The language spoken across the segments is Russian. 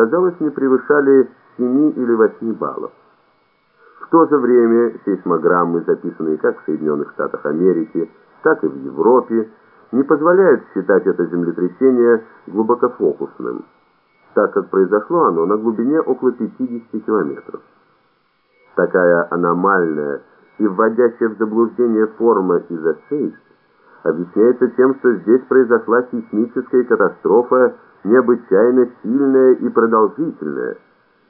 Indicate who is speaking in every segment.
Speaker 1: казалось, не превышали 7 или 8 баллов. В то же время сейсмограммы, записанные как в Соединенных Штатах Америки, так и в Европе, не позволяют считать это землетрясение глубокофокусным, так как произошло оно на глубине около 50 километров. Такая аномальная и вводящая в заблуждение форма изосейс объясняется тем, что здесь произошла сейсмическая катастрофа необычайно сильная и продолжительная,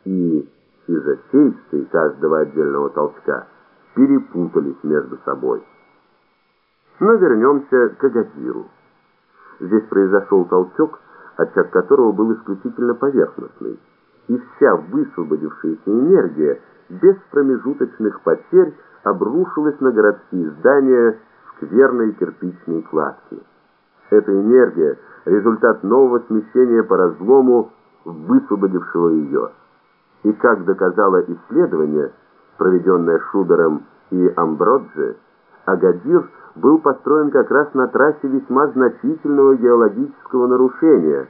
Speaker 1: и изосейцы каждого отдельного толчка перепутались между собой. Но вернемся к Агадиру. Здесь произошел толчок, очаг которого был исключительно поверхностный, и вся высвободившаяся энергия без промежуточных потерь обрушилась на городские здания скверной кирпичной кладки. Эта энергия – результат нового смещения по разлому, высвободившего ее. И как доказало исследование, проведенное Шубером и Амброджи, Агадир был построен как раз на трассе весьма значительного геологического нарушения,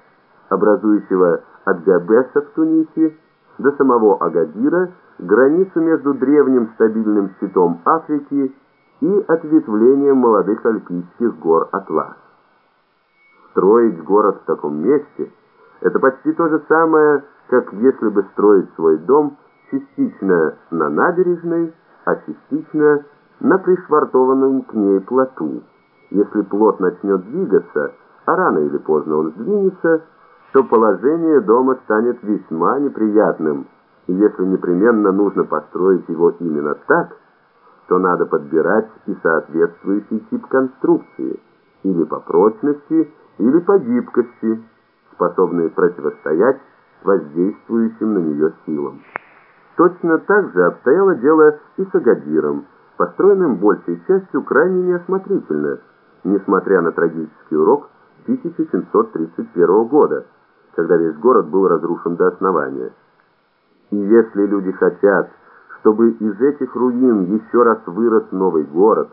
Speaker 1: образующего от Габеса в Тунисе до самого Агадира границу между древним стабильным щитом Африки и ответвлением молодых альпийских гор Атлас. Строить город в таком месте – это почти то же самое, как если бы строить свой дом частично на набережной, а частично на пришвартованном к ней плоту. Если плот начнет двигаться, а рано или поздно он сдвинется, то положение дома станет весьма неприятным, и если непременно нужно построить его именно так, то надо подбирать и соответствующий тип конструкции, или по прочности, или по гибкости, способные противостоять воздействующим на нее силам. Точно так же обстояло дело и с Агадиром, построенным большей частью крайне неосмотрительно, несмотря на трагический урок 1731 года, когда весь город был разрушен до основания. И если люди хотят, чтобы из этих руин еще раз вырос новый город,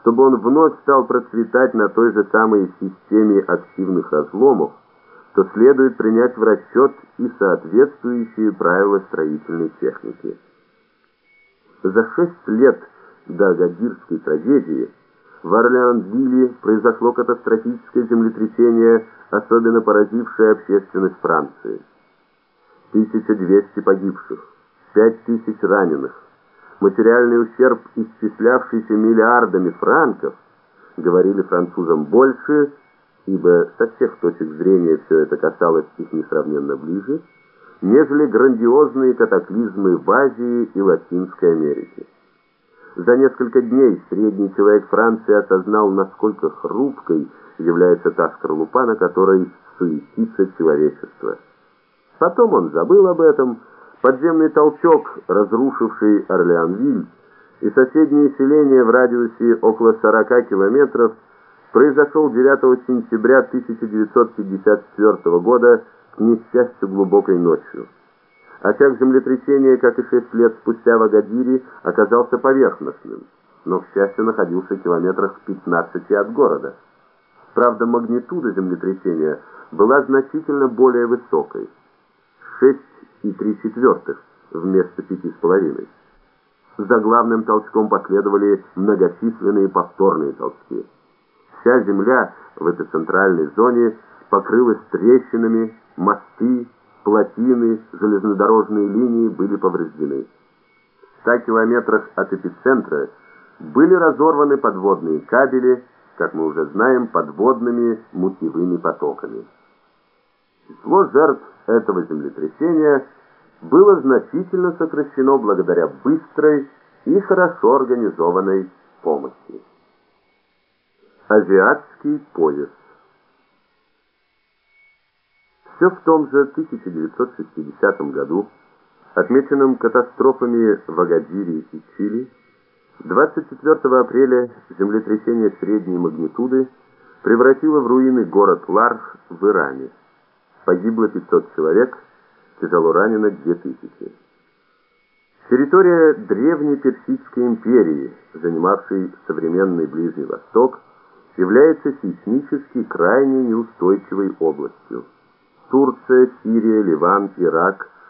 Speaker 1: чтобы он вновь стал процветать на той же самой системе активных разломов, то следует принять в расчет и соответствующие правила строительной техники. За шесть лет до Агадирской трагедии в Орлеанвилле произошло катастрофическое землетрясение, особенно поразившее общественность Франции. 1200 погибших, 5000 раненых, материальный ущерб, исчислявшийся миллиардами франков, говорили французам больше, ибо со всех точек зрения все это касалось их несравненно ближе, нежели грандиозные катаклизмы в Азии и Латинской Америке. За несколько дней средний человек Франции осознал, насколько хрупкой является та скорлупа, на которой суетится человечество. Потом он забыл об этом. Подземный толчок, разрушивший Орлеанвиль, и соседние селения в радиусе около 40 километров произошел 9 сентября 1954 года к несчастью глубокой ночью. Очаг землетрясения, как и шесть лет спустя в Агадире, оказался поверхностным, но, к счастью, находился в километрах в 15 от города. Правда, магнитуда землетрясения была значительно более высокой – 6,3 четвертых вместо 5,5. За главным толчком последовали многочисленные повторные толчки. Вся земля в этой центральной зоне покрылась трещинами, мосты, плотины, железнодорожные линии были повреждены. В 100 километрах от эпицентра были разорваны подводные кабели, как мы уже знаем, подводными мутевыми потоками. Число жертв этого землетрясения было значительно сокращено благодаря быстрой и хорошо организованной помощи. Азиатский пояс все в том же 1960 году, отмеченном катастрофами в Агадире и Чили, 24 апреля землетрясение средней магнитуды превратило в руины город Ларх в Иране. Погибло 500 человек, тяжело ранено 2000. Территория древней Персидской империи, занимавшей современный Ближний Восток, является сейсмически крайне неустойчивой областью. Турция, Сирия, Ливан, Ирак –